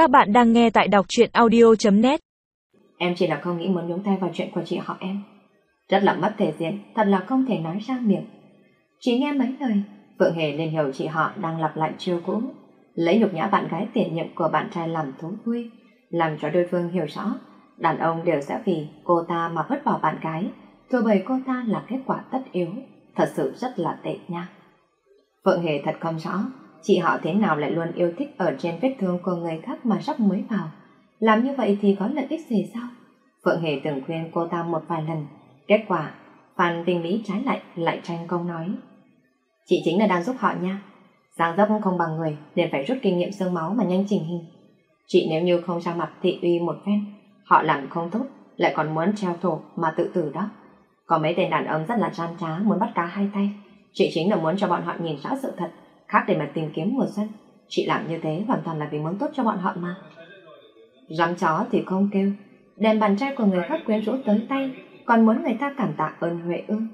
Các bạn đang nghe tại đọc truyện audio.net Em chỉ là không nghĩ muốn nhúng tay vào chuyện của chị họ em. Rất là mất thể diện, thật là không thể nói ra miệng. Chỉ nghe mấy lời, Phượng Hề liền hiểu chị họ đang lặp lại chiêu cũ, lấy nhục nhã bạn gái tiền nhiệm của bạn trai làm thú vui, làm cho đối phương hiểu rõ, đàn ông đều sẽ vì cô ta mà vứt bỏ bạn gái, thua bởi cô ta là kết quả tất yếu, thật sự rất là tệ nha. Phượng Hề thật không rõ, chị họ thế nào lại luôn yêu thích ở trên vết thương của người khác mà sắp mới vào. Làm như vậy thì có lợi ích gì sao? Phượng Hề từng khuyên cô ta một vài lần, kết quả Phan Vinh Mỹ trái lại lại tranh công nói. Chị chính là đang giúp họ nha. Giang dốc không bằng người nên phải rút kinh nghiệm xương máu mà nhanh chỉnh hình. Chị nếu như không ra mặt thị uy một phen, họ làm không tốt, lại còn muốn treo thổ mà tự tử đó. Có mấy tên đàn ông rất là gian trá muốn bắt cá hai tay. Chị chính là muốn cho bọn họ nhìn rõ sự thật, khác để mà tìm kiếm mùa xuân. Chị làm như thế hoàn toàn là vì muốn tốt cho bọn họ mà. Rắm chó thì không kêu, đem bàn trai của người khác quyến rũ tới tay, còn muốn người ta cảm tạ ơn Huệ ương.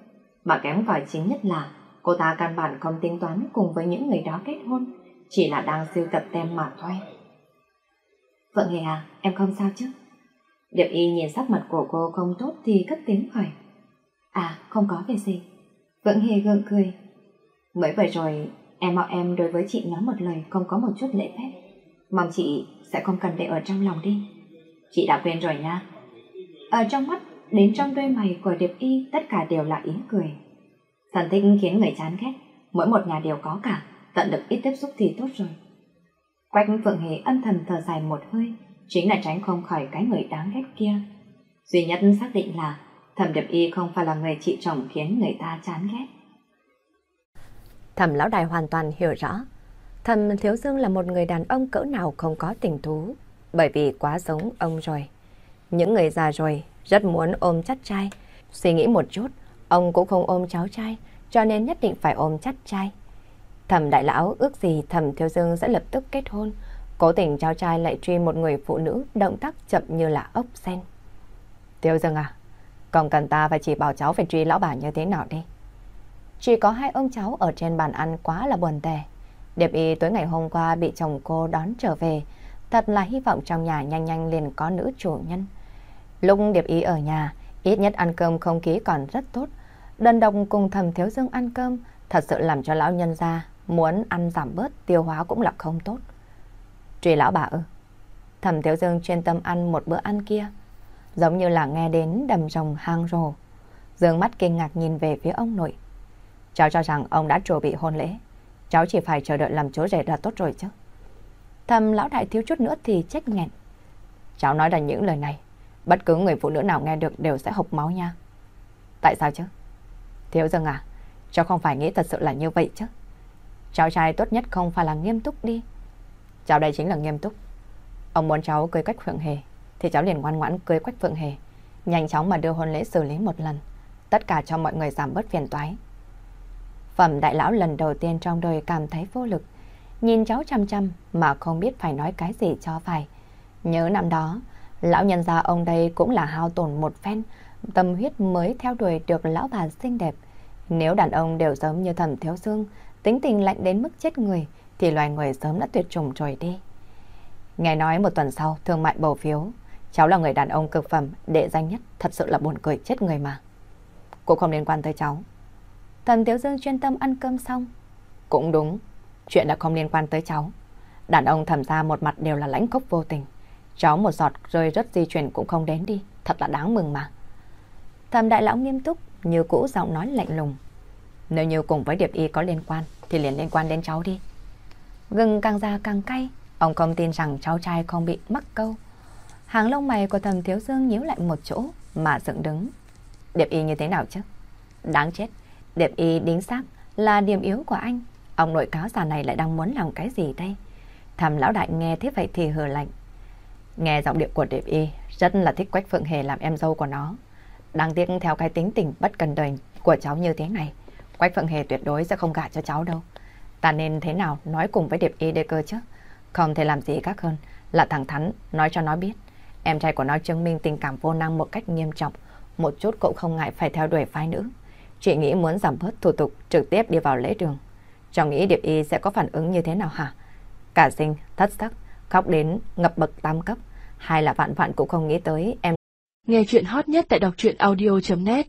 Mà kém cỏi chính nhất là cô ta căn bản không tính toán cùng với những người đó kết hôn, chỉ là đang siêu tập tem mà thôi. Vợ Hề à, em không sao chứ? Điệp y nhìn sắc mặt của cô không tốt thì cất tiếng hỏi. À, không có việc gì. vẫn Hề gượng cười. Mới vừa rồi, em mạo em đối với chị nói một lời không có một chút lễ phép. Mong chị sẽ không cần để ở trong lòng đi. Chị đã quên rồi nha. Ở trong mắt, đến trong đôi mày của Điệp y tất cả đều là ý cười. Thần thích khiến người chán ghét, mỗi một nhà đều có cả, tận được ít tiếp xúc thì tốt rồi. Quách Phượng Hề âm thầm thở dài một hơi, chính là tránh không khỏi cái người đáng ghét kia. Duy nhất xác định là thẩm điệp y không phải là người chị chồng khiến người ta chán ghét. Thẩm lão đại hoàn toàn hiểu rõ. Thẩm Thiếu Dương là một người đàn ông cỡ nào không có tình thú, bởi vì quá giống ông rồi. Những người già rồi rất muốn ôm chắt trai. Suy nghĩ một chút, ông cũng không ôm cháu trai, cho nên nhất định phải ôm chắt trai. Thẩm đại lão ước gì thẩm Thiếu Dương sẽ lập tức kết hôn, cố tình cháu trai lại truy một người phụ nữ động tác chậm như là ốc sen. thiếu Dương à, còn cần ta phải chỉ bảo cháu phải truy lão bà như thế nào đi. Chỉ có hai ông cháu ở trên bàn ăn quá là buồn tẻ. Điệp y tối ngày hôm qua bị chồng cô đón trở về, thật là hy vọng trong nhà nhanh nhanh liền có nữ chủ nhân. Lúc Điệp y ở nhà, ít nhất ăn cơm không khí còn rất tốt. Đơn đồng cùng thầm thiếu dương ăn cơm, thật sự làm cho lão nhân ra muốn ăn giảm bớt tiêu hóa cũng là không tốt. Truy lão bà ư. Thầm thiếu dương chuyên tâm ăn một bữa ăn kia, giống như là nghe đến đầm rồng hang rồ. Dương mắt kinh ngạc nhìn về phía ông nội. Cháu cho rằng ông đã chuẩn bị hôn lễ. Cháu chỉ phải chờ đợi làm chỗ rể là tốt rồi chứ. Thầm lão đại thiếu chút nữa thì chết nghẹn. Cháu nói là những lời này, bất cứ người phụ nữ nào nghe được đều sẽ hộc máu nha. Tại sao chứ? Thiếu dân à, cháu không phải nghĩ thật sự là như vậy chứ. Cháu trai tốt nhất không phải là nghiêm túc đi. Cháu đây chính là nghiêm túc. Ông muốn cháu cưới Quách Phượng Hề, thì cháu liền ngoan ngoãn cưới Quách Phượng Hề. Nhanh chóng mà đưa hôn lễ xử lý một lần. Tất cả cho mọi người giảm bớt phiền toái. Phẩm đại lão lần đầu tiên trong đời cảm thấy vô lực. Nhìn cháu chăm chăm mà không biết phải nói cái gì cho phải. Nhớ năm đó, lão nhân gia ông đây cũng là hao tổn một phen, tâm huyết mới theo đuổi được lão bà xinh đẹp. Nếu đàn ông đều giống như thẩm thiếu dương, tính tình lạnh đến mức chết người, thì loài người sớm đã tuyệt chủng rồi đi. Nghe nói một tuần sau, thương mại bầu phiếu, cháu là người đàn ông cực phẩm, đệ danh nhất, thật sự là buồn cười chết người mà. Cũng không liên quan tới cháu. Thẩm Tiếu Dương chuyên tâm ăn cơm xong. Cũng đúng, chuyện đã không liên quan tới cháu. Đàn ông thẩm ra một mặt đều là lãnh khốc vô tình. Cháu một giọt rơi rất di chuyển cũng không đến đi, thật là đáng mừng mà. Thẩm đại lão nghiêm túc, như cũ giọng nói lạnh lùng. Nếu như cùng với Điệp Y có liên quan, thì liền liên quan đến cháu đi. Gừng càng già càng cay, ông không tin rằng cháu trai không bị mắc câu. Hàng lông mày của thầm thiếu dương nhíu lại một chỗ mà dựng đứng. Điệp Y như thế nào chứ? Đáng chết, Điệp Y đính xác là điểm yếu của anh. Ông nội cáo già này lại đang muốn làm cái gì đây? Thầm lão đại nghe thế vậy thì hờ lạnh. Nghe giọng điệu của Điệp Y, rất là thích Quách Phượng Hề làm em dâu của nó. Đáng tiếc theo cái tính tình bất cần đời của cháu như thế này. Quách Phượng Hề tuyệt đối sẽ không gả cho cháu đâu. Ta nên thế nào nói cùng với Điệp Y đê cơ chứ? Không thể làm gì khác hơn là thẳng thắn nói cho nó biết. Em trai của nó chứng minh tình cảm vô năng một cách nghiêm trọng. Một chút cũng không ngại phải theo đuổi phái nữ. Chị nghĩ muốn giảm bớt thủ tục trực tiếp đi vào lễ đường. Cháu nghĩ Điệp Y sẽ có phản ứng như thế nào hả? Cả sinh, thất sắc, khóc đến ngập bậc tam cấp. Hay là vạn vạn cũng không nghĩ tới em. Nghe chuyện hot nhất tại đọc truyện audio.net